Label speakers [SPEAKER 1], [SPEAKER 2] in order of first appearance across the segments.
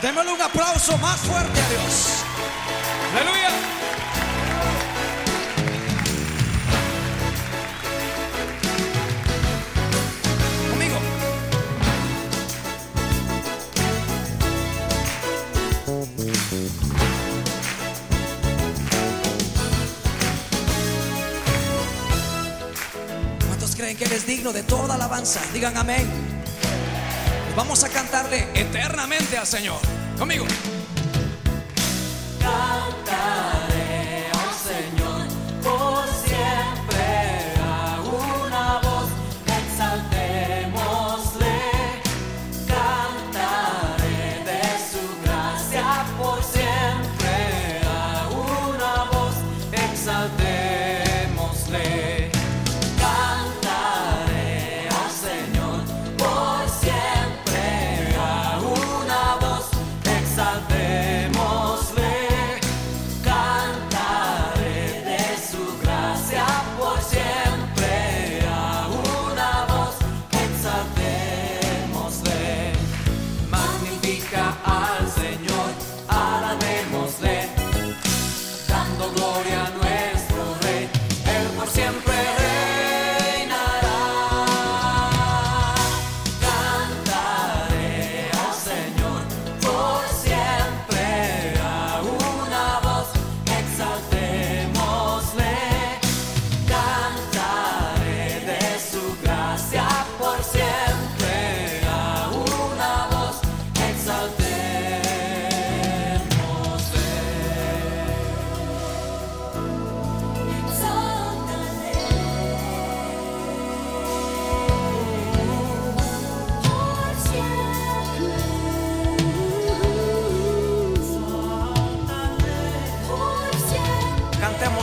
[SPEAKER 1] Démosle un aplauso más fuerte a Dios.
[SPEAKER 2] Aleluya.
[SPEAKER 1] Conmigo. ¿Cuántos creen que eres digno de toda alabanza? Digan amén. Vamos a cantarle eternamente al Señor. Conmigo.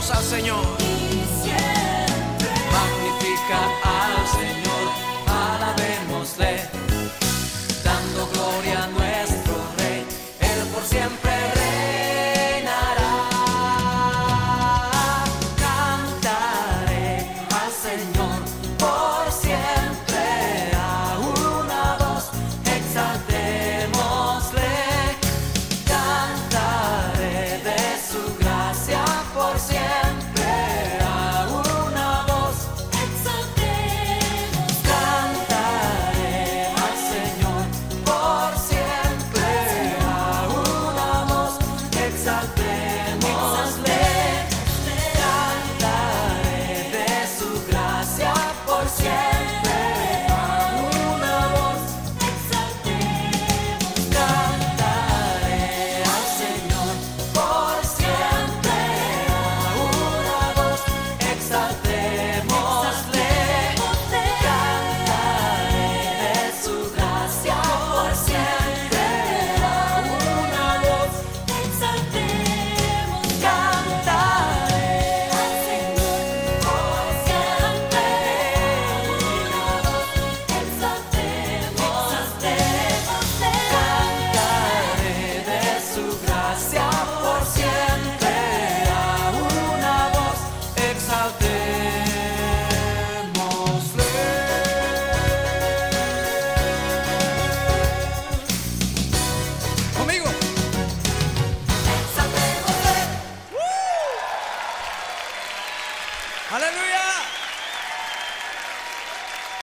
[SPEAKER 3] Al Señor. Magnifica al Señor, alabémosle.